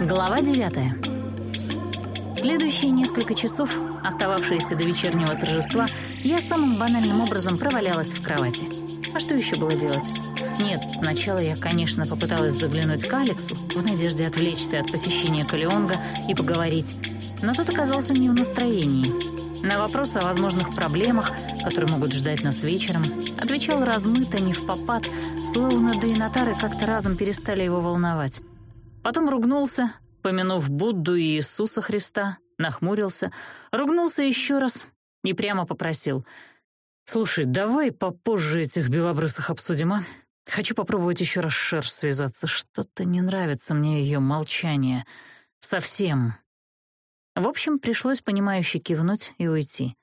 Глава 9. Следующие несколько часов, остававшиеся до вечернего торжества, я самым банальным образом провалялась в кровати. А что еще было делать? Нет, сначала я, конечно, попыталась заглянуть к Алексу в надежде отвлечься от посещения Калионга и поговорить, но тот оказался не в настроении. На вопрос о возможных проблемах, которые могут ждать нас вечером, отвечал размыто, не в попад, словно да и нотары как-то разом перестали его волновать. Потом ругнулся, помянув Будду и Иисуса Христа, нахмурился, ругнулся еще раз и прямо попросил. «Слушай, давай попозже этих белобрысых обсудим, а? Хочу попробовать еще раз Шер связаться. Что-то не нравится мне ее молчание. Совсем». В общем, пришлось понимающе кивнуть и уйти.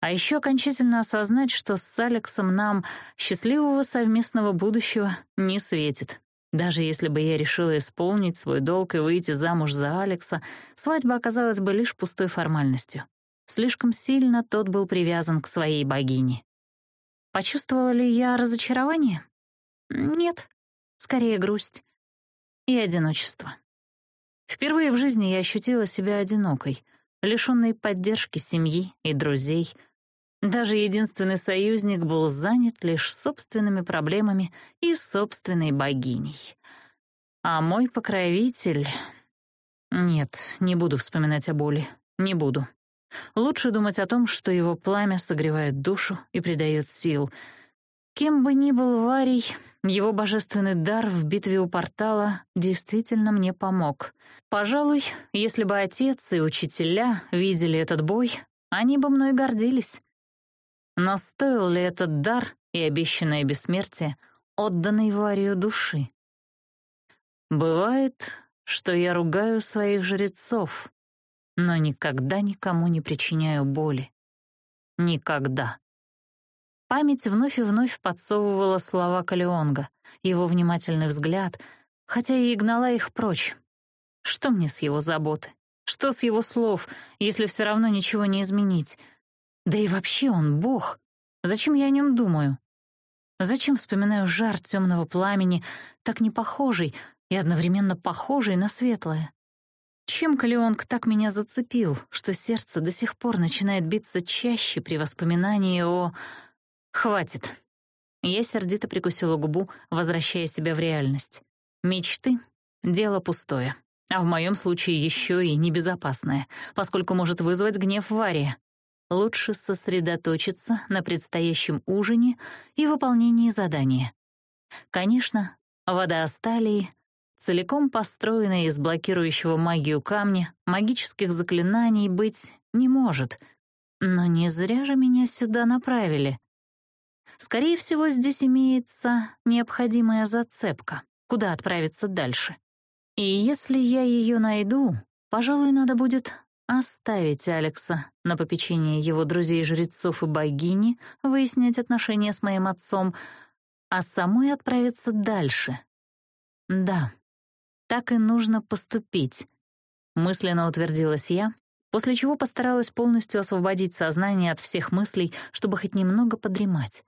А еще окончательно осознать, что с Алексом нам счастливого совместного будущего не светит. Даже если бы я решила исполнить свой долг и выйти замуж за Алекса, свадьба оказалась бы лишь пустой формальностью. Слишком сильно тот был привязан к своей богине. Почувствовала ли я разочарование? Нет, скорее грусть и одиночество. Впервые в жизни я ощутила себя одинокой, лишённой поддержки семьи и друзей — даже единственный союзник был занят лишь собственными проблемами и собственной богиней. А мой покровитель... Нет, не буду вспоминать о боли, не буду. Лучше думать о том, что его пламя согревает душу и придает сил. Кем бы ни был Варий, его божественный дар в битве у портала действительно мне помог. Пожалуй, если бы отец и учителя видели этот бой, они бы мной гордились. Но стоил ли этот дар и обещанное бессмертие отданной варию души? Бывает, что я ругаю своих жрецов, но никогда никому не причиняю боли. Никогда. Память вновь и вновь подсовывала слова Калеонга, его внимательный взгляд, хотя и гнала их прочь. Что мне с его заботы? Что с его слов, если все равно ничего не изменить? Да и вообще он бог. Зачем я о нем думаю? Зачем вспоминаю жар темного пламени, так не похожий и одновременно похожий на светлое? Чем Калеонг так меня зацепил, что сердце до сих пор начинает биться чаще при воспоминании о... Хватит. Я сердито прикусила губу, возвращая себя в реальность. Мечты — дело пустое. А в моем случае еще и Лучше сосредоточиться на предстоящем ужине и выполнении задания. Конечно, вода Асталии, целиком построенная из блокирующего магию камня, магических заклинаний быть не может. Но не зря же меня сюда направили. Скорее всего, здесь имеется необходимая зацепка, куда отправиться дальше. И если я ее найду, пожалуй, надо будет оставить Алекса на попечение его друзей-жрецов и богини, выяснять отношения с моим отцом, а самой отправиться дальше. Да, так и нужно поступить, мысленно утвердилась я, после чего постаралась полностью освободить сознание от всех мыслей, чтобы хоть немного подремать.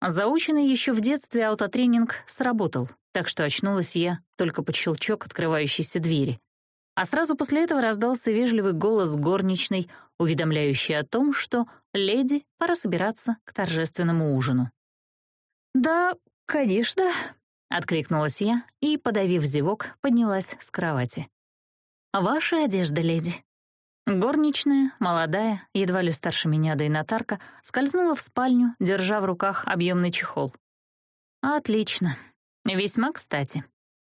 Заученный еще в детстве аутотренинг сработал, так что очнулась я только под щелчок открывающейся двери а сразу после этого раздался вежливый голос горничной, уведомляющий о том, что леди пора собираться к торжественному ужину. «Да, конечно», — откликнулась я и, подавив зевок, поднялась с кровати. «Ваша одежда, леди». Горничная, молодая, едва ли старше меня, да и нотарка, скользнула в спальню, держа в руках объемный чехол. «Отлично. Весьма кстати»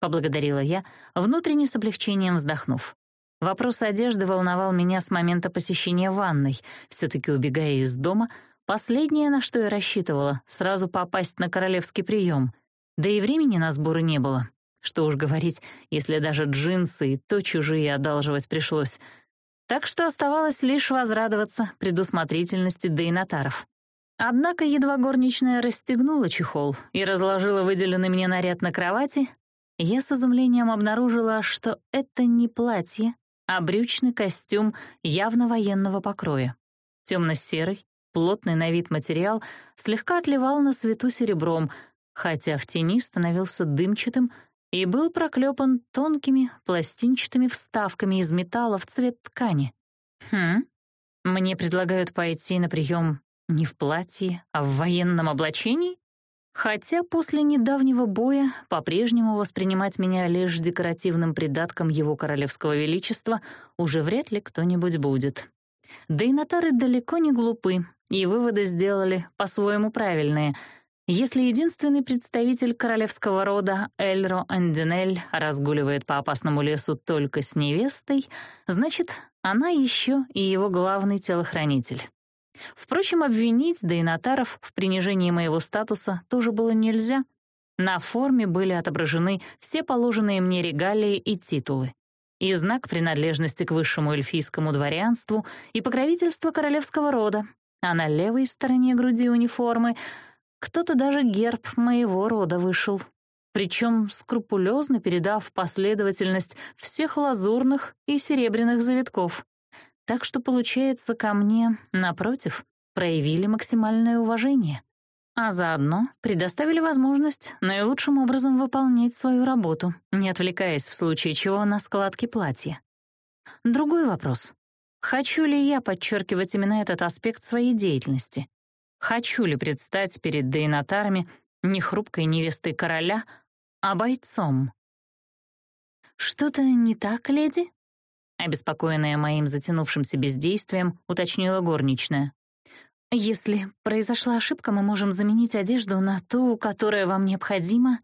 поблагодарила я, внутренне с облегчением вздохнув. Вопрос одежды волновал меня с момента посещения ванной. все таки убегая из дома, последнее, на что я рассчитывала, сразу попасть на королевский прием. Да и времени на сборы не было. Что уж говорить, если даже джинсы и то чужие одалживать пришлось. Так что оставалось лишь возрадоваться предусмотрительности дейнатаров. Однако едва горничная расстегнула чехол и разложила выделенный мне наряд на кровати, я с изумлением обнаружила, что это не платье, а брючный костюм явно военного покроя. Темно-серый, плотный на вид материал слегка отливал на свету серебром, хотя в тени становился дымчатым и был проклепан тонкими пластинчатыми вставками из металла в цвет ткани. Хм, мне предлагают пойти на прием не в платье, а в военном облачении? Хотя после недавнего боя по-прежнему воспринимать меня лишь декоративным придатком его королевского величества уже вряд ли кто-нибудь будет. Да и нотары далеко не глупы, и выводы сделали по-своему правильные. Если единственный представитель королевского рода Эльро Андинель разгуливает по опасному лесу только с невестой, значит, она еще и его главный телохранитель. Впрочем, обвинить Дейнатаров в принижении моего статуса тоже было нельзя. На форме были отображены все положенные мне регалии и титулы. И знак принадлежности к высшему эльфийскому дворянству, и покровительство королевского рода. А на левой стороне груди униформы кто-то даже герб моего рода вышел. Причем скрупулезно передав последовательность всех лазурных и серебряных завитков. Так что, получается, ко мне, напротив, проявили максимальное уважение, а заодно предоставили возможность наилучшим образом выполнять свою работу, не отвлекаясь в случае чего на складки платья. Другой вопрос. Хочу ли я подчеркивать именно этот аспект своей деятельности? Хочу ли предстать перед дейнатарами не хрупкой невестой короля, а бойцом? «Что-то не так, леди?» обеспокоенная моим затянувшимся бездействием, уточнила горничная. «Если произошла ошибка, мы можем заменить одежду на ту, которая вам необходима?»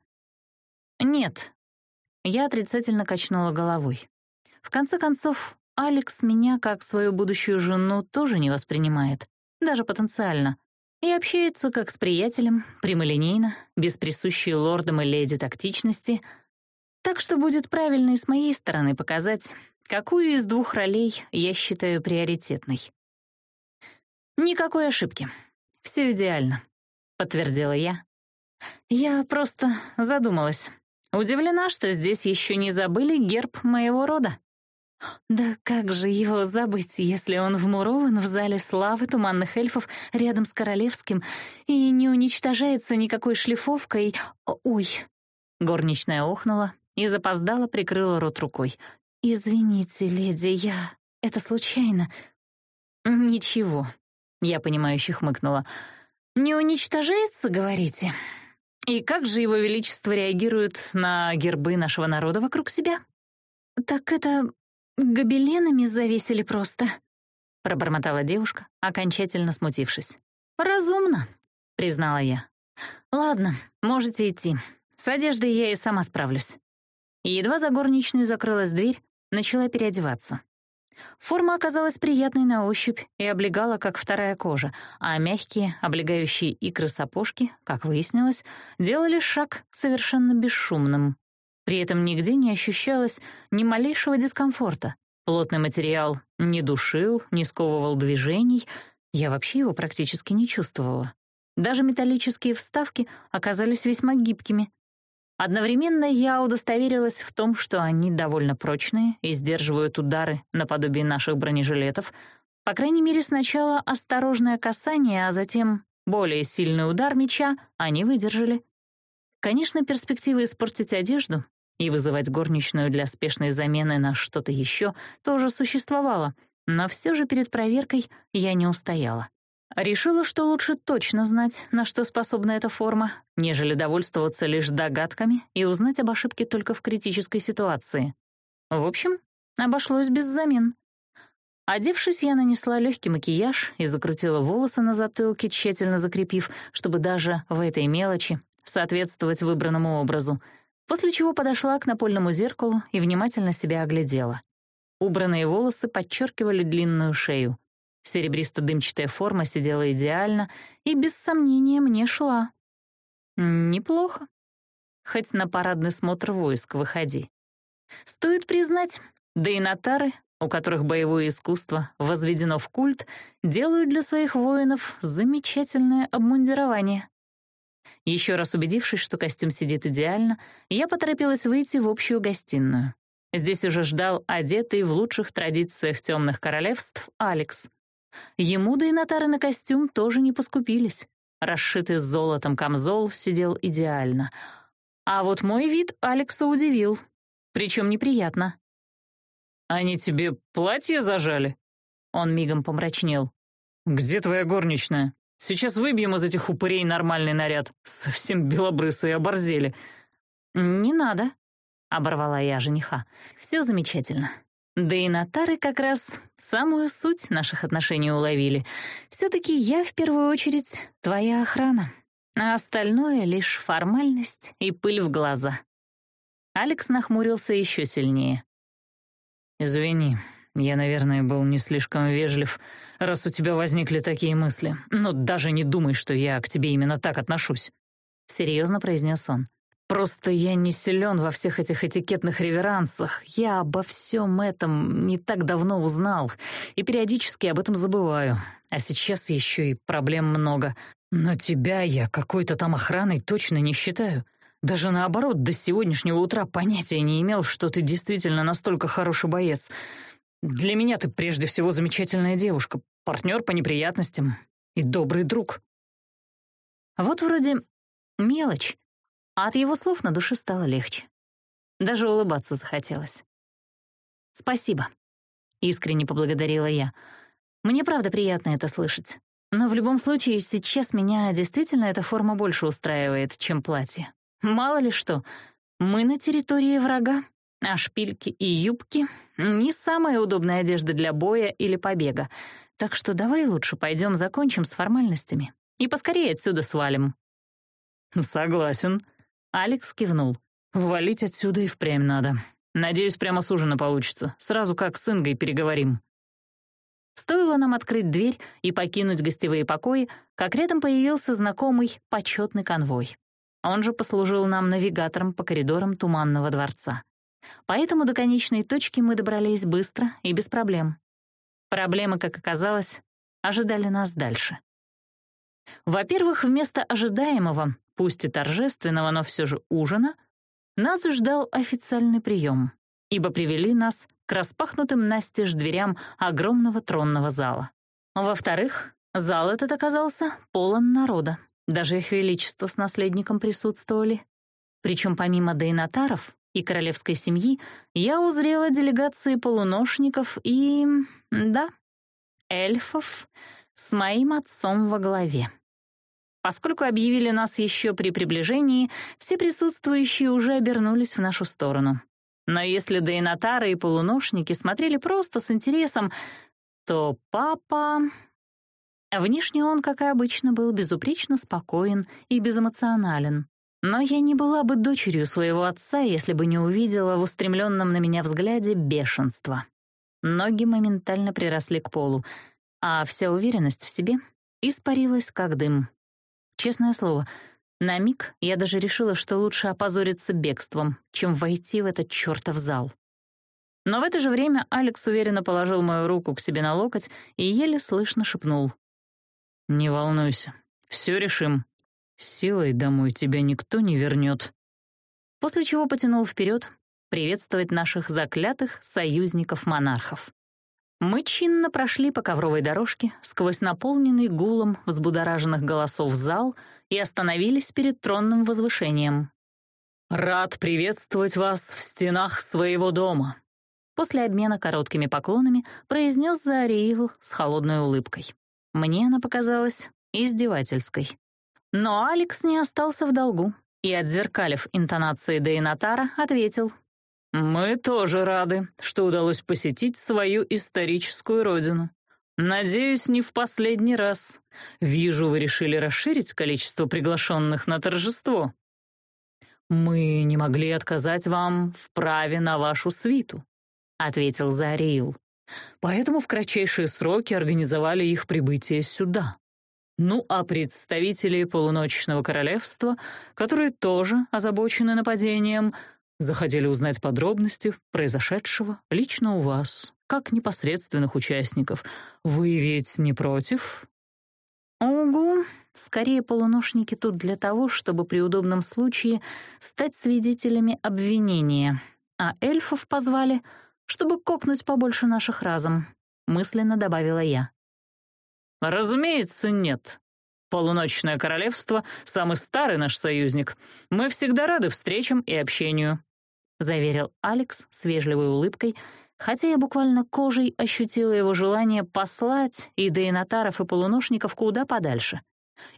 «Нет». Я отрицательно качнула головой. В конце концов, Алекс меня, как свою будущую жену, тоже не воспринимает, даже потенциально, и общается как с приятелем, прямолинейно, без присущей лордам и леди тактичности — так что будет правильно и с моей стороны показать, Какую из двух ролей я считаю приоритетной? Никакой ошибки. Все идеально, подтвердила я. Я просто задумалась. Удивлена, что здесь еще не забыли герб моего рода. Да как же его забыть, если он вмурован в зале славы туманных эльфов рядом с королевским и не уничтожается никакой шлифовкой? Ой! Горничная охнула и запоздала прикрыла рот рукой. «Извините, леди, я... Это случайно». «Ничего», — я понимающе хмыкнула. «Не уничтожается, говорите? И как же его величество реагирует на гербы нашего народа вокруг себя?» «Так это... гобеленами завесили просто», — пробормотала девушка, окончательно смутившись. «Разумно», — признала я. «Ладно, можете идти. С одеждой я и сама справлюсь». едва за горничную закрылась дверь, Начала переодеваться. Форма оказалась приятной на ощупь и облегала, как вторая кожа, а мягкие, облегающие икры сапожки, как выяснилось, делали шаг совершенно бесшумным. При этом нигде не ощущалось ни малейшего дискомфорта. Плотный материал не душил, не сковывал движений, я вообще его практически не чувствовала. Даже металлические вставки оказались весьма гибкими, Одновременно я удостоверилась в том, что они довольно прочные и сдерживают удары наподобие наших бронежилетов. По крайней мере, сначала осторожное касание, а затем более сильный удар меча они выдержали. Конечно, перспективы испортить одежду и вызывать горничную для спешной замены на что-то еще тоже существовала, но все же перед проверкой я не устояла. Решила, что лучше точно знать, на что способна эта форма, нежели довольствоваться лишь догадками и узнать об ошибке только в критической ситуации. В общем, обошлось без замен. Одевшись, я нанесла легкий макияж и закрутила волосы на затылке, тщательно закрепив, чтобы даже в этой мелочи соответствовать выбранному образу, после чего подошла к напольному зеркалу и внимательно себя оглядела. Убранные волосы подчеркивали длинную шею — Серебристо-дымчатая форма сидела идеально и, без сомнения, мне шла. Неплохо. Хоть на парадный смотр войск выходи. Стоит признать, да и нотары, у которых боевое искусство возведено в культ, делают для своих воинов замечательное обмундирование. Еще раз убедившись, что костюм сидит идеально, я поторопилась выйти в общую гостиную. Здесь уже ждал одетый в лучших традициях темных королевств Алекс — Ему да и Натары на костюм тоже не поскупились. Расшитый золотом камзол сидел идеально. А вот мой вид Алекса удивил, причем неприятно. «Они тебе платье зажали?» Он мигом помрачнел. «Где твоя горничная? Сейчас выбьем из этих упырей нормальный наряд. Совсем белобрысые оборзели». «Не надо», — оборвала я жениха. «Все замечательно. Да и Натары как раз самую суть наших отношений уловили. Все-таки я в первую очередь твоя охрана, а остальное — лишь формальность и пыль в глаза. Алекс нахмурился еще сильнее. «Извини, я, наверное, был не слишком вежлив, раз у тебя возникли такие мысли. Но даже не думай, что я к тебе именно так отношусь», — серьезно произнес он. Просто я не силен во всех этих этикетных реверансах. Я обо всем этом не так давно узнал и периодически об этом забываю. А сейчас еще и проблем много. Но тебя я какой-то там охраной точно не считаю. Даже наоборот, до сегодняшнего утра понятия не имел, что ты действительно настолько хороший боец. Для меня ты прежде всего замечательная девушка, партнер по неприятностям и добрый друг. Вот вроде мелочь, а от его слов на душе стало легче. Даже улыбаться захотелось. «Спасибо», — искренне поблагодарила я. «Мне правда приятно это слышать. Но в любом случае сейчас меня действительно эта форма больше устраивает, чем платье. Мало ли что, мы на территории врага, а шпильки и юбки — не самая удобная одежда для боя или побега. Так что давай лучше пойдем закончим с формальностями и поскорее отсюда свалим». «Согласен», — Алекс кивнул. «Валить отсюда и впрямь надо. Надеюсь, прямо с ужина получится. Сразу как с Ингой переговорим». Стоило нам открыть дверь и покинуть гостевые покои, как рядом появился знакомый почетный конвой. Он же послужил нам навигатором по коридорам Туманного дворца. Поэтому до конечной точки мы добрались быстро и без проблем. Проблемы, как оказалось, ожидали нас дальше. Во-первых, вместо ожидаемого пусть и торжественного, но все же ужина, нас ждал официальный прием, ибо привели нас к распахнутым настежь дверям огромного тронного зала. Во-вторых, зал этот оказался полон народа. Даже их величество с наследником присутствовали. Причем помимо дейнатаров и королевской семьи, я узрела делегации полуношников и... да, эльфов с моим отцом во главе. Поскольку объявили нас еще при приближении, все присутствующие уже обернулись в нашу сторону. Но если дейнатары и полуношники смотрели просто с интересом, то папа... Внешне он, как и обычно, был безупречно спокоен и безэмоционален. Но я не была бы дочерью своего отца, если бы не увидела в устремленном на меня взгляде бешенство. Ноги моментально приросли к полу, а вся уверенность в себе испарилась, как дым. Честное слово, на миг я даже решила, что лучше опозориться бегством, чем войти в этот чертов зал. Но в это же время Алекс уверенно положил мою руку к себе на локоть и еле слышно шепнул. «Не волнуйся, все решим. С силой домой тебя никто не вернет». После чего потянул вперед приветствовать наших заклятых союзников-монархов. Мы чинно прошли по ковровой дорожке сквозь наполненный гулом взбудораженных голосов зал и остановились перед тронным возвышением. «Рад приветствовать вас в стенах своего дома», после обмена короткими поклонами произнес Зариил с холодной улыбкой. Мне она показалась издевательской. Но Алекс не остался в долгу и, отзеркалив интонации Дейнатара, ответил — «Мы тоже рады, что удалось посетить свою историческую родину. Надеюсь, не в последний раз. Вижу, вы решили расширить количество приглашенных на торжество». «Мы не могли отказать вам в праве на вашу свиту», — ответил Зариил. «Поэтому в кратчайшие сроки организовали их прибытие сюда. Ну а представители полуночного королевства, которые тоже озабочены нападением, — Заходили узнать подробности произошедшего лично у вас, как непосредственных участников. Вы ведь не против?» «Угу. Скорее, полуношники тут для того, чтобы при удобном случае стать свидетелями обвинения. А эльфов позвали, чтобы кокнуть побольше наших разом», — мысленно добавила я. «Разумеется, нет», Полуночное королевство — самый старый наш союзник. Мы всегда рады встречам и общению заверил Алекс с вежливой улыбкой, хотя я буквально кожей ощутила его желание послать и дейнатаров и полуношников куда подальше.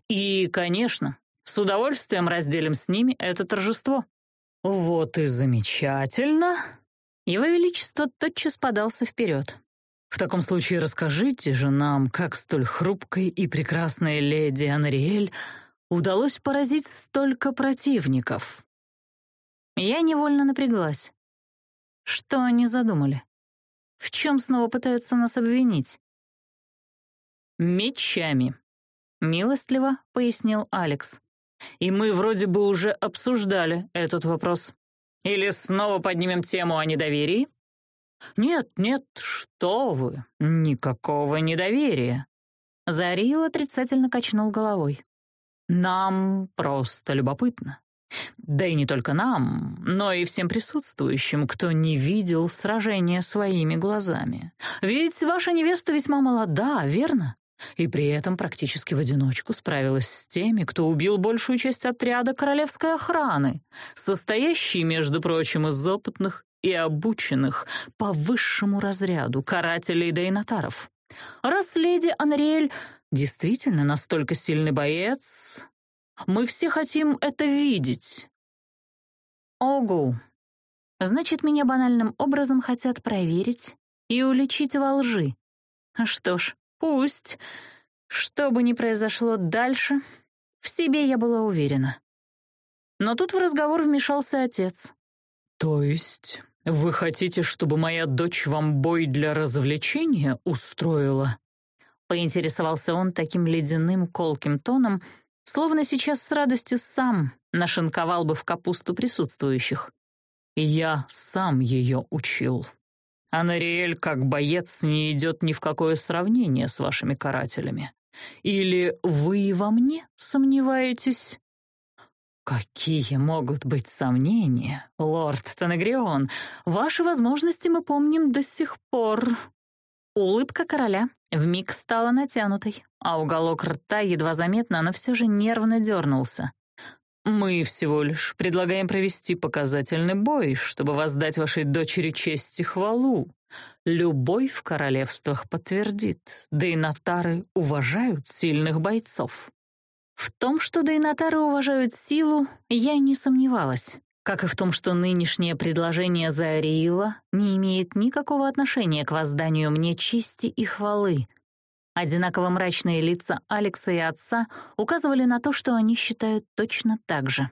«И, конечно, с удовольствием разделим с ними это торжество». «Вот и замечательно!» Его Величество тотчас подался вперед. «В таком случае расскажите же нам, как столь хрупкой и прекрасной леди Анриэль удалось поразить столько противников». Я невольно напряглась. Что они задумали? В чем снова пытаются нас обвинить? «Мечами», — милостливо пояснил Алекс. «И мы вроде бы уже обсуждали этот вопрос. Или снова поднимем тему о недоверии?» «Нет, нет, что вы, никакого недоверия!» Зарил отрицательно качнул головой. «Нам просто любопытно. Да и не только нам, но и всем присутствующим, кто не видел сражения своими глазами. Ведь ваша невеста весьма молода, верно? И при этом практически в одиночку справилась с теми, кто убил большую часть отряда королевской охраны, состоящей, между прочим, из опытных и обученных по высшему разряду карателей да инотаров. Раз леди Анриэль действительно настолько сильный боец, мы все хотим это видеть». «Огу. Значит, меня банальным образом хотят проверить и уличить во лжи. Что ж, пусть. Что бы ни произошло дальше, в себе я была уверена». Но тут в разговор вмешался отец. «То есть вы хотите, чтобы моя дочь вам бой для развлечения устроила?» Поинтересовался он таким ледяным, колким тоном — словно сейчас с радостью сам нашинковал бы в капусту присутствующих. «Я сам ее учил. А Анариэль, как боец, не идет ни в какое сравнение с вашими карателями. Или вы во мне сомневаетесь?» «Какие могут быть сомнения, лорд Танагрион? Ваши возможности мы помним до сих пор», Улыбка короля вмиг стала натянутой, а уголок рта едва заметно, но все же нервно дернулся. «Мы всего лишь предлагаем провести показательный бой, чтобы воздать вашей дочери честь и хвалу. Любой в королевствах подтвердит, дейнатары уважают сильных бойцов». В том, что дейнатары уважают силу, я не сомневалась. Как и в том, что нынешнее предложение Зариила не имеет никакого отношения к возданию мне чести и хвалы. Одинаково мрачные лица Алекса и отца указывали на то, что они считают точно так же.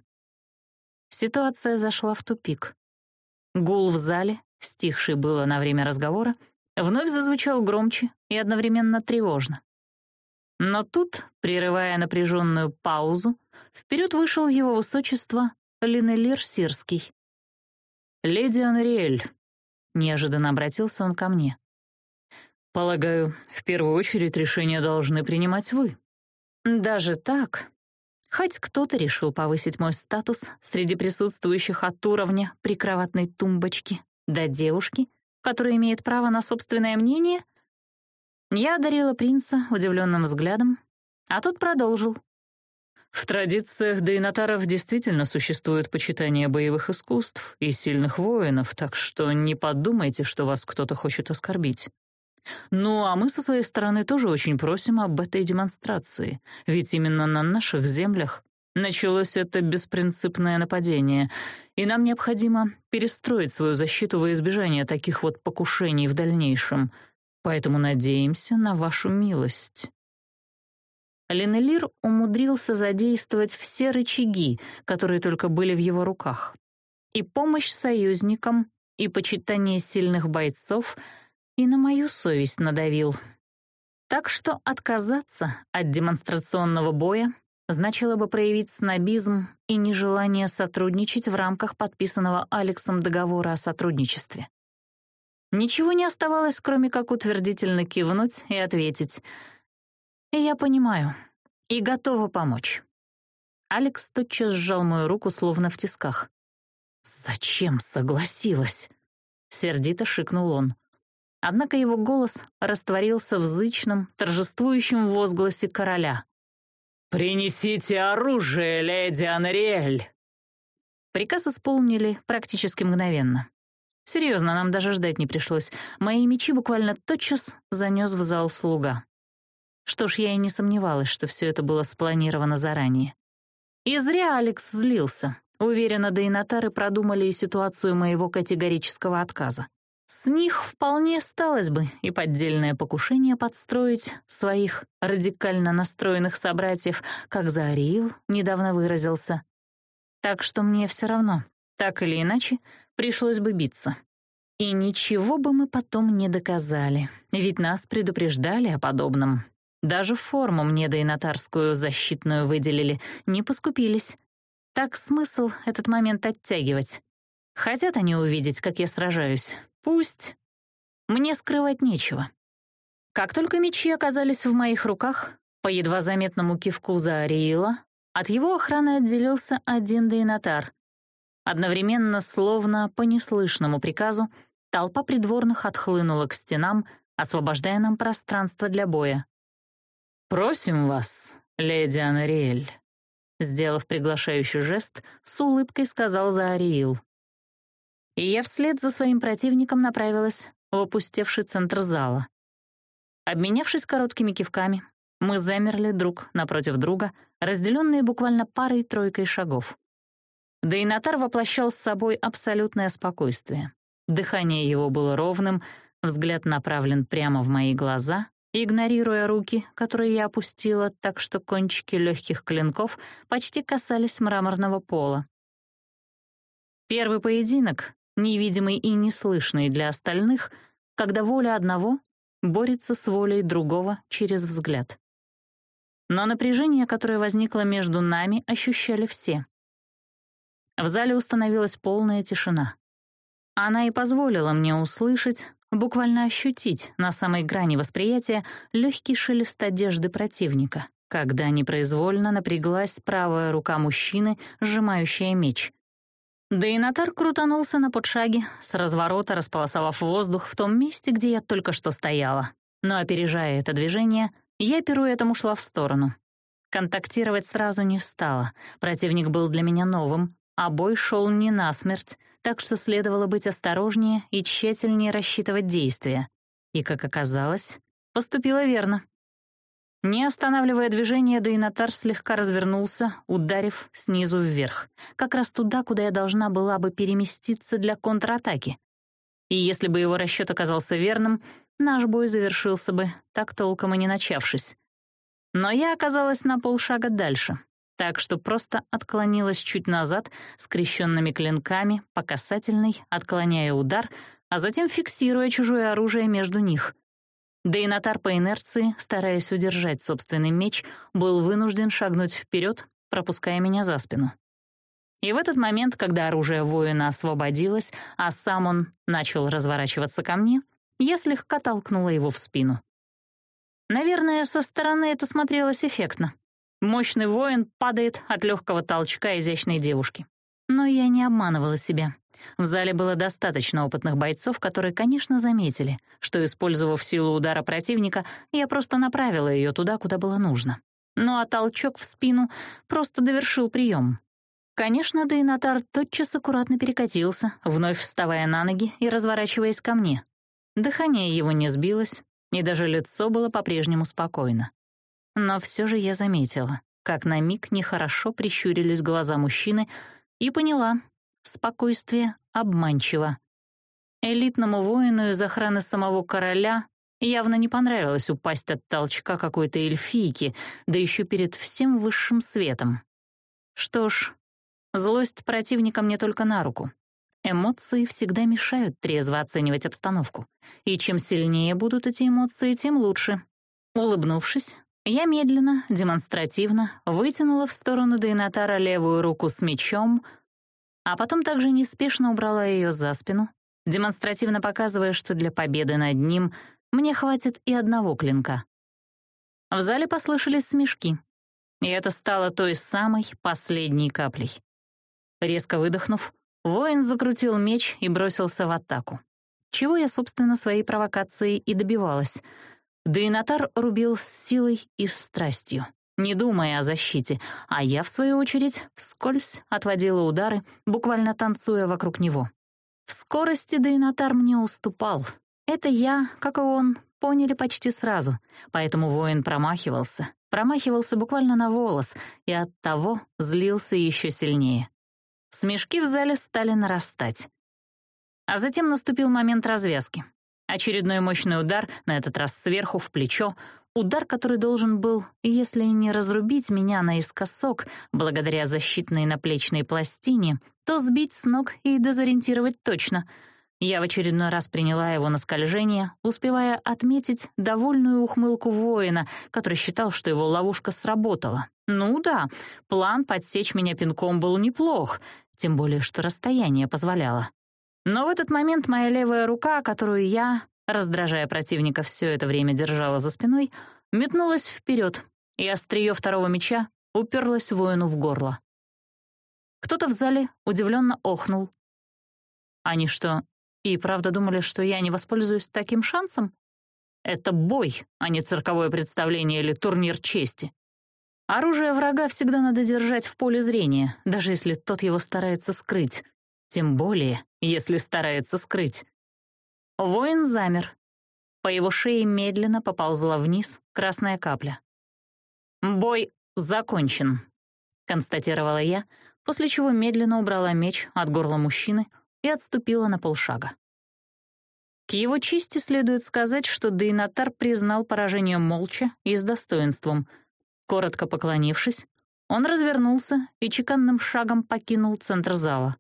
Ситуация зашла в тупик. Гул в зале, стихший было на время разговора, вновь зазвучал громче и одновременно тревожно. Но тут, прерывая напряженную паузу, вперед вышел его высочество Линелир Сирский. «Леди Анриэль», — неожиданно обратился он ко мне. «Полагаю, в первую очередь решение должны принимать вы». «Даже так? Хоть кто-то решил повысить мой статус среди присутствующих от уровня прикроватной тумбочки до девушки, которая имеет право на собственное мнение?» Я одарила принца удивленным взглядом, а тот продолжил. В традициях дейнатаров действительно существует почитание боевых искусств и сильных воинов, так что не подумайте, что вас кто-то хочет оскорбить. Ну, а мы со своей стороны тоже очень просим об этой демонстрации, ведь именно на наших землях началось это беспринципное нападение, и нам необходимо перестроить свою защиту во избежание таких вот покушений в дальнейшем. Поэтому надеемся на вашу милость. Ленелир умудрился задействовать все рычаги, которые только были в его руках. И помощь союзникам, и почитание сильных бойцов, и на мою совесть надавил. Так что отказаться от демонстрационного боя значило бы проявить снобизм и нежелание сотрудничать в рамках подписанного Алексом договора о сотрудничестве. Ничего не оставалось, кроме как утвердительно кивнуть и ответить — «Я понимаю и готова помочь». Алекс тотчас сжал мою руку, словно в тисках. «Зачем согласилась?» — сердито шикнул он. Однако его голос растворился в зычном, торжествующем возгласе короля. «Принесите оружие, леди Анриэль!» Приказ исполнили практически мгновенно. Серьезно, нам даже ждать не пришлось. Мои мечи буквально тотчас занес в зал слуга. Что ж, я и не сомневалась, что все это было спланировано заранее. И зря Алекс злился. Уверена, да и нотары продумали и ситуацию моего категорического отказа. С них вполне осталось бы и поддельное покушение подстроить своих радикально настроенных собратьев, как Зариил недавно выразился. Так что мне все равно, так или иначе, пришлось бы биться. И ничего бы мы потом не доказали, ведь нас предупреждали о подобном. Даже форму мне да и нотарскую защитную выделили, не поскупились. Так смысл этот момент оттягивать. Хотят они увидеть, как я сражаюсь. Пусть. Мне скрывать нечего. Как только мечи оказались в моих руках, по едва заметному кивку за Ариила, от его охраны отделился один дейнатар. Одновременно, словно по неслышному приказу, толпа придворных отхлынула к стенам, освобождая нам пространство для боя. «Просим вас, леди Анариэль», — сделав приглашающий жест, с улыбкой сказал Заариил. И я вслед за своим противником направилась в опустевший центр зала. Обменявшись короткими кивками, мы замерли друг напротив друга, разделенные буквально парой-тройкой шагов. Дейнатар воплощал с собой абсолютное спокойствие. Дыхание его было ровным, взгляд направлен прямо в мои глаза, игнорируя руки, которые я опустила так, что кончики легких клинков почти касались мраморного пола. Первый поединок, невидимый и неслышный для остальных, когда воля одного борется с волей другого через взгляд. Но напряжение, которое возникло между нами, ощущали все. В зале установилась полная тишина. Она и позволила мне услышать, буквально ощутить на самой грани восприятия легкий шелест одежды противника, когда непроизвольно напряглась правая рука мужчины, сжимающая меч. Дейнатар крутанулся на подшаге, с разворота располосовав воздух в том месте, где я только что стояла. Но, опережая это движение, я пируэтом ушла в сторону. Контактировать сразу не стала, противник был для меня новым, а бой шел не насмерть, так что следовало быть осторожнее и тщательнее рассчитывать действия. И, как оказалось, поступила верно. Не останавливая движение, Дейнатар слегка развернулся, ударив снизу вверх, как раз туда, куда я должна была бы переместиться для контратаки. И если бы его расчет оказался верным, наш бой завершился бы, так толком и не начавшись. Но я оказалась на полшага дальше — так что просто отклонилась чуть назад скрещенными клинками по касательной, отклоняя удар, а затем фиксируя чужое оружие между них. Да и Натар по инерции, стараясь удержать собственный меч, был вынужден шагнуть вперед, пропуская меня за спину. И в этот момент, когда оружие воина освободилось, а сам он начал разворачиваться ко мне, я слегка толкнула его в спину. Наверное, со стороны это смотрелось эффектно. Мощный воин падает от легкого толчка изящной девушки. Но я не обманывала себя. В зале было достаточно опытных бойцов, которые, конечно, заметили, что, использовав силу удара противника, я просто направила ее туда, куда было нужно. Ну а толчок в спину просто довершил прием. Конечно, Дейнатар тотчас аккуратно перекатился, вновь вставая на ноги и разворачиваясь ко мне. Дыхание его не сбилось, и даже лицо было по-прежнему спокойно. Но все же я заметила, как на миг нехорошо прищурились глаза мужчины и поняла — спокойствие обманчиво. Элитному воину из охраны самого короля явно не понравилось упасть от толчка какой-то эльфийки, да еще перед всем высшим светом. Что ж, злость противника мне только на руку. Эмоции всегда мешают трезво оценивать обстановку, и чем сильнее будут эти эмоции, тем лучше. Улыбнувшись, я медленно, демонстративно вытянула в сторону Дейнатара левую руку с мечом, а потом также неспешно убрала ее за спину, демонстративно показывая, что для победы над ним мне хватит и одного клинка. В зале послышались смешки, и это стало той самой последней каплей. Резко выдохнув, воин закрутил меч и бросился в атаку. Чего я, собственно, своей провокацией и добивалась — да и Натар рубил с силой и страстью, не думая о защите, а я, в свою очередь, вскользь отводила удары, буквально танцуя вокруг него. В скорости Дейнатар мне уступал. Это я, как и он, поняли почти сразу, поэтому воин промахивался, промахивался буквально на волос и оттого злился еще сильнее. Смешки в зале стали нарастать. А затем наступил момент развязки. Очередной мощный удар, на этот раз сверху, в плечо. Удар, который должен был, если не разрубить меня наискосок, благодаря защитной наплечной пластине, то сбить с ног и дезориентировать точно. Я в очередной раз приняла его на скольжение, успевая отметить довольную ухмылку воина, который считал, что его ловушка сработала. Ну да, план подсечь меня пинком был неплох, тем более что расстояние позволяло. Но в этот момент моя левая рука, которую я, раздражая противника, все это время держала за спиной, метнулась вперед, и острие второго меча уперлось воину в горло. Кто-то в зале удивленно охнул. Они что, и правда думали, что я не воспользуюсь таким шансом? Это бой, а не цирковое представление или турнир чести. Оружие врага всегда надо держать в поле зрения, даже если тот его старается скрыть. Тем более, если старается скрыть. Воин замер. По его шее медленно поползла вниз красная капля. «Бой закончен», — констатировала я, после чего медленно убрала меч от горла мужчины и отступила на полшага. К его чести следует сказать, что Дейнатар признал поражение молча и с достоинством. Коротко поклонившись, он развернулся и чеканным шагом покинул центр зала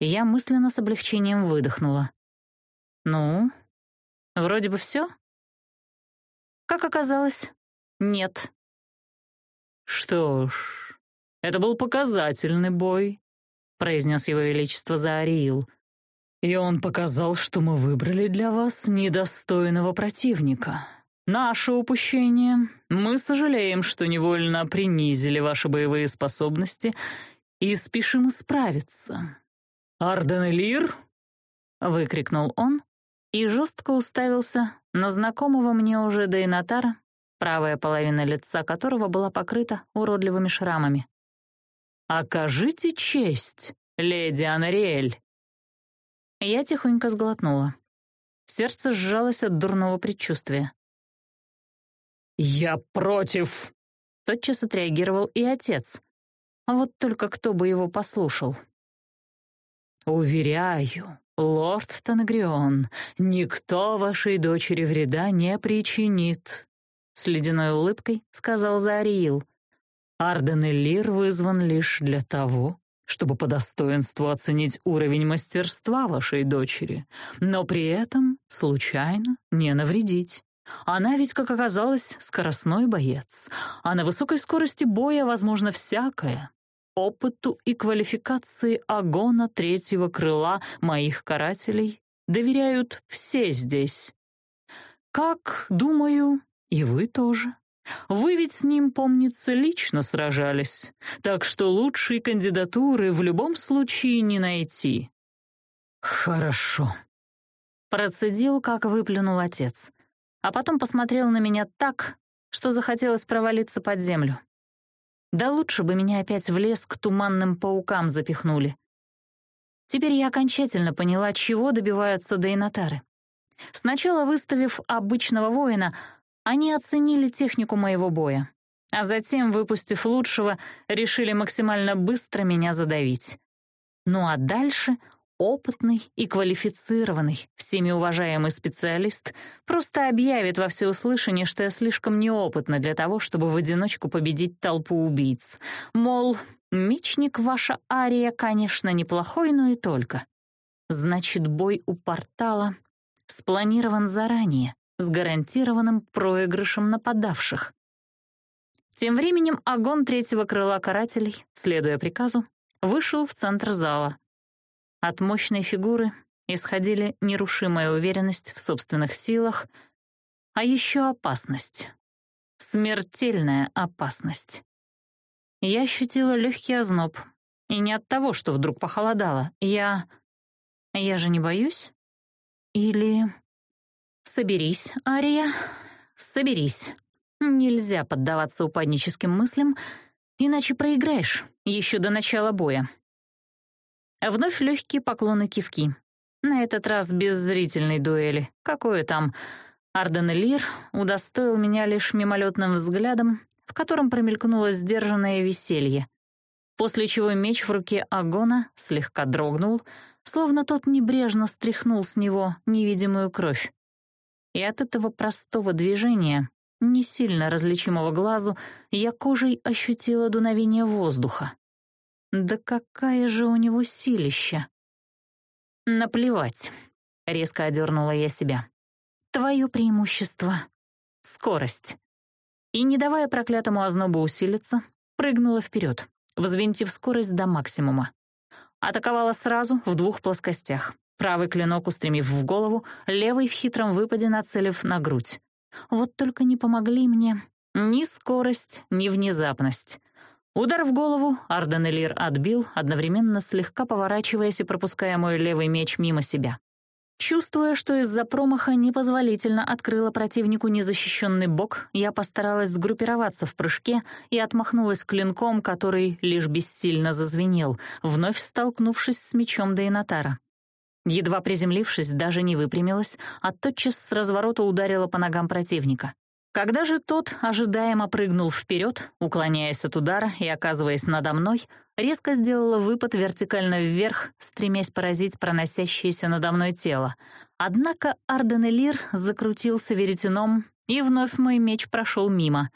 и я мысленно с облегчением выдохнула. «Ну, вроде бы все?» Как оказалось, нет. «Что ж, это был показательный бой», — произнес его величество Заариил. «И он показал, что мы выбрали для вас недостойного противника. Наше упущение. Мы сожалеем, что невольно принизили ваши боевые способности и спешим исправиться. «Арден Лир?» — выкрикнул он и жестко уставился на знакомого мне уже Дейнатара, правая половина лица которого была покрыта уродливыми шрамами. «Окажите честь, леди Анариэль!» Я тихонько сглотнула. Сердце сжалось от дурного предчувствия. «Я против!» — тотчас отреагировал и отец. А вот только кто бы его послушал. «Уверяю, лорд Тангрион, никто вашей дочери вреда не причинит», — с ледяной улыбкой сказал Зариил. «Арден Элир вызван лишь для того, чтобы по достоинству оценить уровень мастерства вашей дочери, но при этом случайно не навредить. Она ведь, как оказалось, скоростной боец, а на высокой скорости боя возможно всякое, опыту и квалификации агона третьего крыла моих карателей доверяют все здесь. Как, думаю, и вы тоже. Вы ведь с ним, помнится, лично сражались, так что лучшей кандидатуры в любом случае не найти». «Хорошо», — процедил, как выплюнул отец, а потом посмотрел на меня так, что захотелось провалиться под землю. Да лучше бы меня опять в лес к туманным паукам запихнули. Теперь я окончательно поняла, чего добиваются дейнатары. Сначала выставив обычного воина, они оценили технику моего боя, а затем, выпустив лучшего, решили максимально быстро меня задавить. Ну а дальше опытный и квалифицированный, всеми уважаемый специалист просто объявит во всеуслышание, что я слишком неопытна для того, чтобы в одиночку победить толпу убийц. Мол, мечник ваша Ария, конечно, неплохой, но и только. Значит, бой у портала спланирован заранее, с гарантированным проигрышем нападавших. Тем временем огонь третьего крыла карателей, следуя приказу, вышел в центр зала, от мощной фигуры исходили нерушимая уверенность в собственных силах, а еще опасность. Смертельная опасность. Я ощутила легкий озноб. И не от того, что вдруг похолодало. Я... Я же не боюсь? Или... Соберись, Ария, соберись. Нельзя поддаваться упадническим мыслям, иначе проиграешь еще до начала боя. Вновь легкие поклоны-кивки. На этот раз без зрительной дуэли. Какое там? Арден Лир удостоил меня лишь мимолетным взглядом, в котором промелькнуло сдержанное веселье. После чего меч в руке Агона слегка дрогнул, словно тот небрежно стряхнул с него невидимую кровь. И от этого простого движения, не сильно различимого глазу, я кожей ощутила дуновение воздуха. Да какая же у него силища! Наплевать, резко одернула я себя. Твое преимущество — скорость. И, не давая проклятому ознобу усилиться, прыгнула вперед, взвинтив скорость до максимума. Атаковала сразу в двух плоскостях, правый клинок устремив в голову, левый в хитром выпаде нацелив на грудь. Вот только не помогли мне ни скорость, ни внезапность. Удар в голову Арден Элир отбил, одновременно слегка поворачиваясь и пропуская мой левый меч мимо себя. Чувствуя, что из-за промаха непозволительно открыла противнику незащищенный бок, я постаралась сгруппироваться в прыжке и отмахнулась клинком, который лишь бессильно зазвенел, вновь столкнувшись с мечом Дейнатара. Едва приземлившись, даже не выпрямилась, а тотчас с разворота ударила по ногам противника. Когда же тот ожидаемо прыгнул вперед, уклоняясь от удара и оказываясь надо мной, резко сделала выпад вертикально вверх, стремясь поразить проносящееся надо мной тело. Однако Арденелир закрутился веретеном, и вновь мой меч прошел мимо.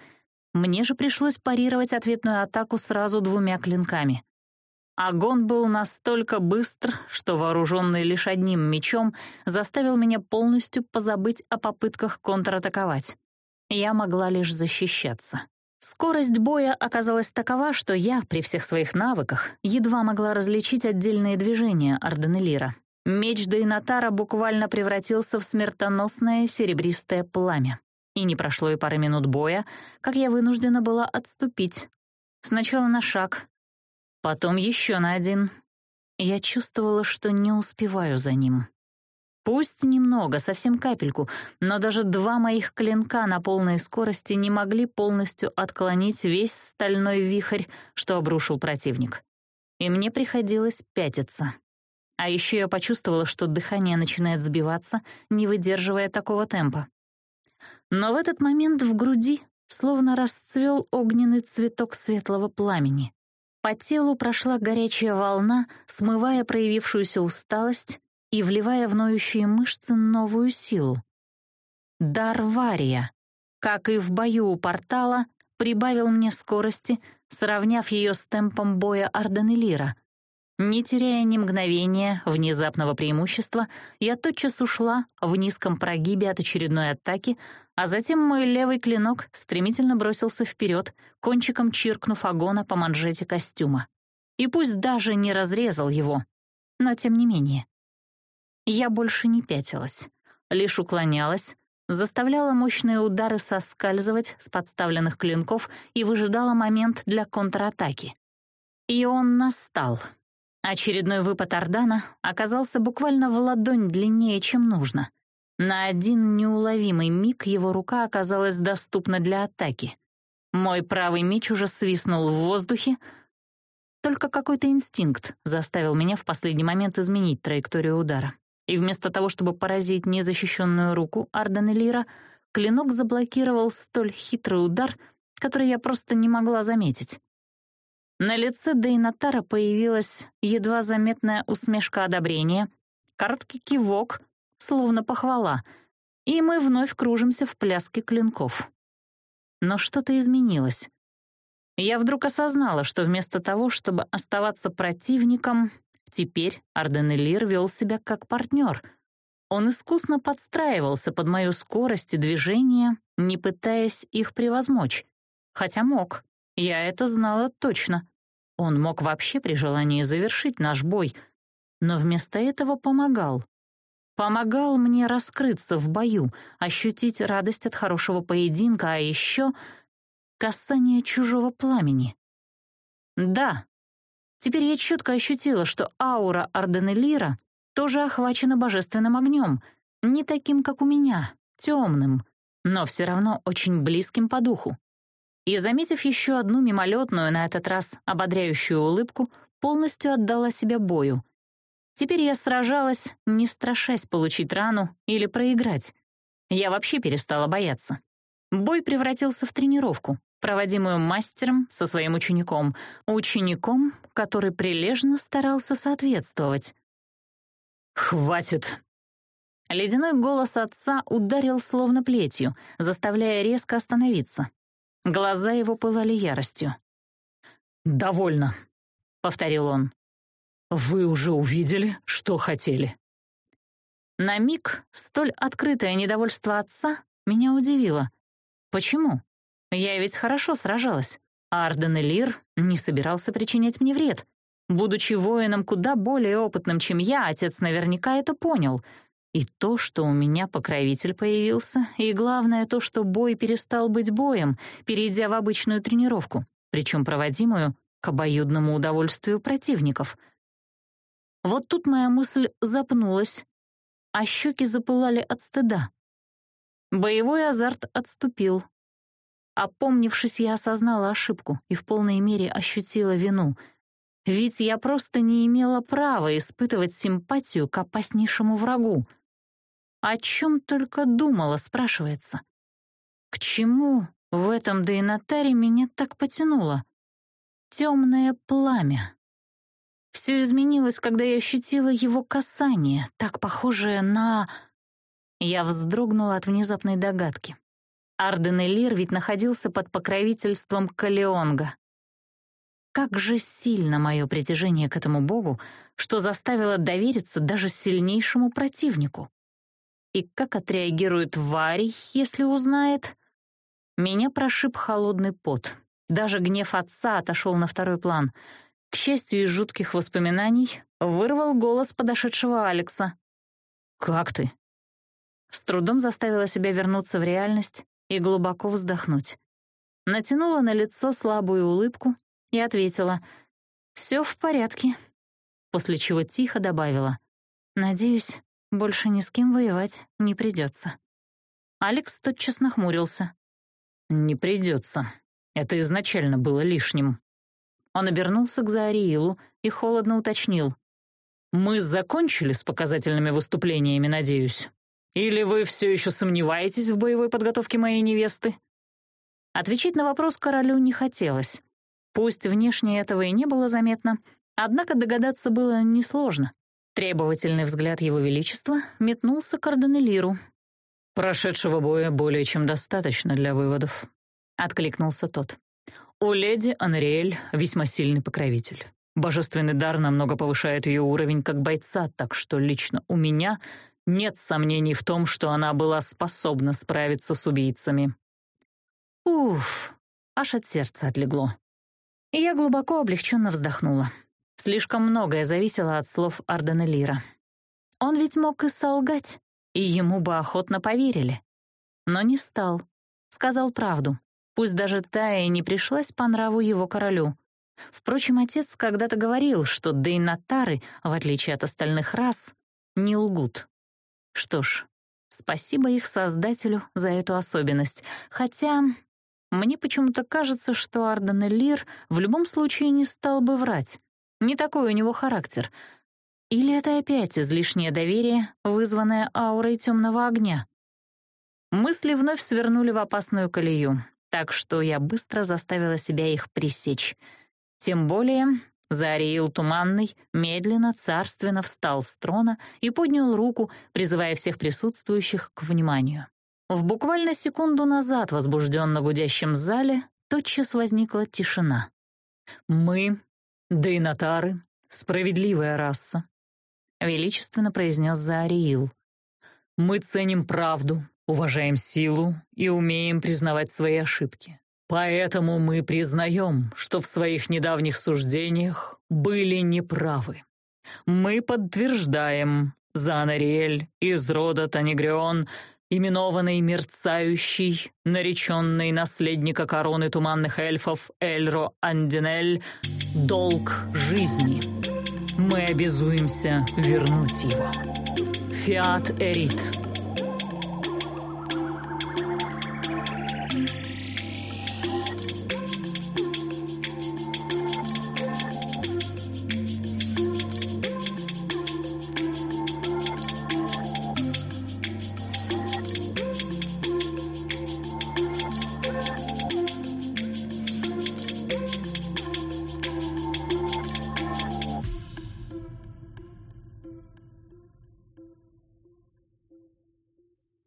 Мне же пришлось парировать ответную атаку сразу двумя клинками. Огонь был настолько быстр, что вооруженный лишь одним мечом заставил меня полностью позабыть о попытках контратаковать я могла лишь защищаться. Скорость боя оказалась такова, что я, при всех своих навыках, едва могла различить отдельные движения Орденелира. Меч Дейнатара буквально превратился в смертоносное серебристое пламя. И не прошло и пары минут боя, как я вынуждена была отступить. Сначала на шаг, потом еще на один. Я чувствовала, что не успеваю за ним. Пусть немного, совсем капельку, но даже два моих клинка на полной скорости не могли полностью отклонить весь стальной вихрь, что обрушил противник. И мне приходилось пятиться. А еще я почувствовала, что дыхание начинает сбиваться, не выдерживая такого темпа. Но в этот момент в груди словно расцвел огненный цветок светлого пламени. По телу прошла горячая волна, смывая проявившуюся усталость, и вливая в ноющие мышцы новую силу. Дарвария, как и в бою у портала, прибавил мне скорости, сравняв ее с темпом боя Арденелира. Не теряя ни мгновения внезапного преимущества, я тотчас ушла в низком прогибе от очередной атаки, а затем мой левый клинок стремительно бросился вперед, кончиком чиркнув агона по манжете костюма. И пусть даже не разрезал его, но тем не менее. Я больше не пятилась, лишь уклонялась, заставляла мощные удары соскальзывать с подставленных клинков и выжидала момент для контратаки. И он настал. Очередной выпад Ордана оказался буквально в ладонь длиннее, чем нужно. На один неуловимый миг его рука оказалась доступна для атаки. Мой правый меч уже свистнул в воздухе, только какой-то инстинкт заставил меня в последний момент изменить траекторию удара и вместо того, чтобы поразить незащищенную руку Ардена Лира, клинок заблокировал столь хитрый удар, который я просто не могла заметить. На лице Дейнатара появилась едва заметная усмешка одобрения, короткий кивок, словно похвала, и мы вновь кружимся в пляске клинков. Но что-то изменилось. Я вдруг осознала, что вместо того, чтобы оставаться противником, Теперь Арденелир вел себя как партнер. Он искусно подстраивался под мою скорость и движение, не пытаясь их превозмочь. Хотя мог, я это знала точно. Он мог вообще при желании завершить наш бой, но вместо этого помогал. Помогал мне раскрыться в бою, ощутить радость от хорошего поединка, а еще касание чужого пламени. Да, Теперь я четко ощутила, что аура Орденелира тоже охвачена божественным огнем, не таким, как у меня, темным, но все равно очень близким по духу. И, заметив еще одну мимолетную, на этот раз ободряющую улыбку, полностью отдала себя бою. Теперь я сражалась, не страшась получить рану или проиграть. Я вообще перестала бояться. Бой превратился в тренировку, проводимую мастером со своим учеником, учеником, который прилежно старался соответствовать. «Хватит!» Ледяной голос отца ударил словно плетью, заставляя резко остановиться. Глаза его пылали яростью. «Довольно», — повторил он. «Вы уже увидели, что хотели». На миг столь открытое недовольство отца меня удивило. Почему? Я ведь хорошо сражалась. Арден Элир не собирался причинять мне вред. Будучи воином куда более опытным, чем я, отец наверняка это понял. И то, что у меня покровитель появился, и главное то, что бой перестал быть боем, перейдя в обычную тренировку, причем проводимую к обоюдному удовольствию противников. Вот тут моя мысль запнулась, а щеки запылали от стыда. Боевой азарт отступил. Опомнившись, я осознала ошибку и в полной мере ощутила вину. Ведь я просто не имела права испытывать симпатию к опаснейшему врагу. О чем только думала, спрашивается. К чему в этом дейнотаре меня так потянуло? Темное пламя. Все изменилось, когда я ощутила его касание, так похожее на... Я вздрогнула от внезапной догадки. Арден Элир ведь находился под покровительством Калеонга. Как же сильно мое притяжение к этому богу, что заставило довериться даже сильнейшему противнику. И как отреагирует Варий, если узнает? Меня прошиб холодный пот. Даже гнев отца отошел на второй план. К счастью, из жутких воспоминаний вырвал голос подошедшего Алекса. «Как ты?» С трудом заставила себя вернуться в реальность и глубоко вздохнуть. Натянула на лицо слабую улыбку и ответила «Все в порядке», после чего тихо добавила «Надеюсь, больше ни с кем воевать не придется». Алекс тотчас нахмурился. «Не придется. Это изначально было лишним». Он обернулся к Заариилу и холодно уточнил. «Мы закончили с показательными выступлениями, надеюсь?» Или вы все еще сомневаетесь в боевой подготовке моей невесты?» Отвечать на вопрос королю не хотелось. Пусть внешне этого и не было заметно, однако догадаться было несложно. Требовательный взгляд его величества метнулся к Арданелиру. «Прошедшего боя более чем достаточно для выводов», — откликнулся тот. «У леди Анриэль весьма сильный покровитель. Божественный дар намного повышает ее уровень как бойца, так что лично у меня нет сомнений в том, что она была способна справиться с убийцами. Уф, аж от сердца отлегло. И я глубоко облегченно вздохнула. Слишком многое зависело от слов Ардена Лира. Он ведь мог и солгать, и ему бы охотно поверили. Но не стал. Сказал правду. Пусть даже та и не пришлась по нраву его королю. Впрочем, отец когда-то говорил, что дейнатары, в отличие от остальных рас, не лгут. Что ж, спасибо их создателю за эту особенность, хотя мне почему-то кажется, что Арден Элир в любом случае не стал бы врать. Не такой у него характер. Или это опять излишнее доверие, вызванное аурой темного огня? Мысли вновь свернули в опасную колею, так что я быстро заставила себя их пресечь. Тем более, Зариил Туманный медленно, царственно встал с трона и поднял руку, призывая всех присутствующих к вниманию. В буквально секунду назад в возбужденно гудящем зале тотчас возникла тишина. «Мы, дейнатары, справедливая раса», — величественно произнес Зариил. «Мы ценим правду, уважаем силу и умеем признавать свои ошибки. Поэтому мы признаем, что в своих недавних суждениях были неправы. Мы подтверждаем, Занариэль из рода Танегрион, именованный Мерцающий, нареченный наследника короны туманных эльфов Эльро Андинель, долг жизни. Мы обязуемся вернуть его. Фиат Эрит.